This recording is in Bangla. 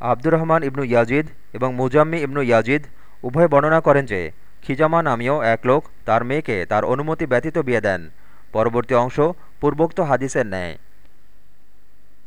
আব্দুর রহমান ইবনু ইয়াজিদ এবং মুজাম্মি ইবনু ইয়াজিদ উভয় বর্ণনা করেন যে, খিজামা নামীয় এক লোক তার মেয়েকে তার অনুমতি ব্যতীত বিয়ে দেন। পরবর্তী অংশ পূর্বোক্ত হাদিসের ন্যায়।